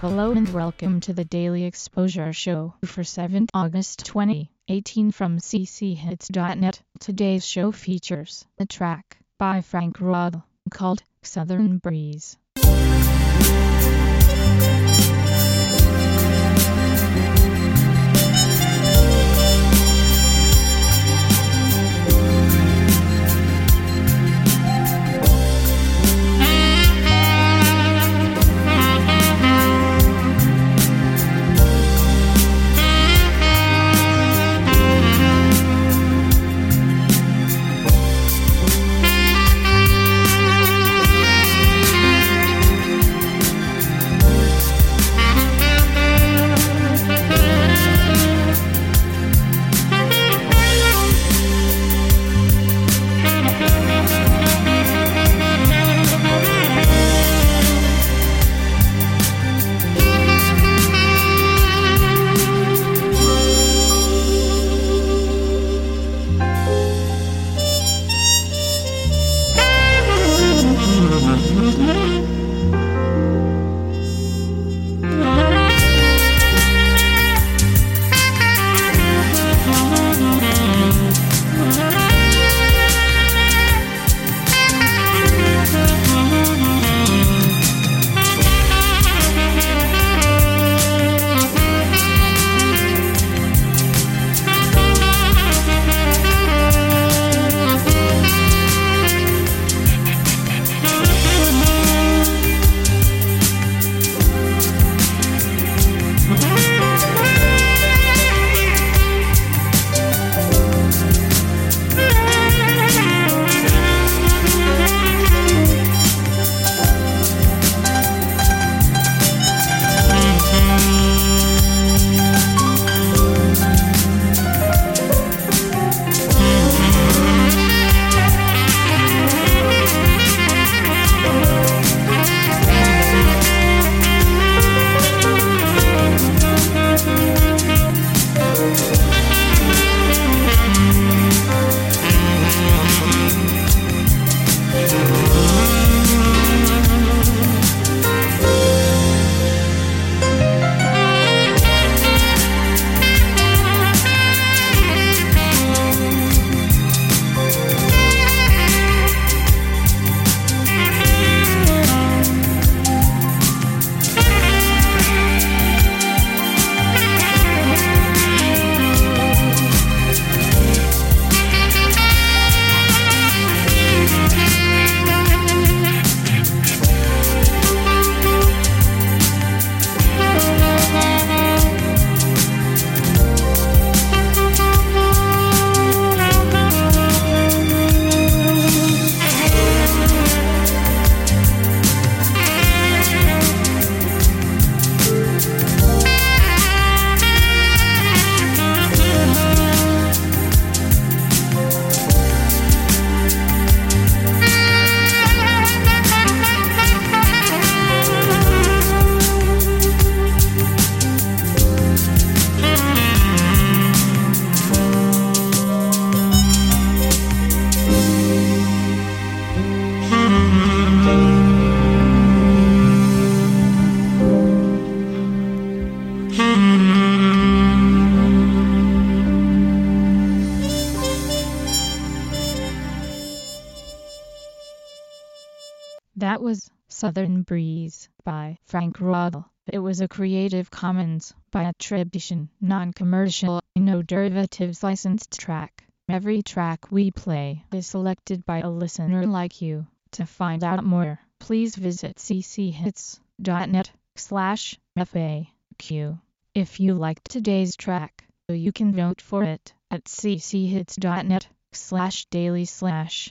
Hello and welcome to the Daily Exposure Show for 7th August 2018 from cchits.net. Today's show features a track by Frank Rod called Southern Breeze. That was Southern Breeze by Frank Rodel. It was a Creative Commons by attribution, non-commercial, no derivatives licensed track. Every track we play is selected by a listener like you. To find out more, please visit cchits.net slash FAQ. If you liked today's track, you can vote for it at cchits.net slash daily slash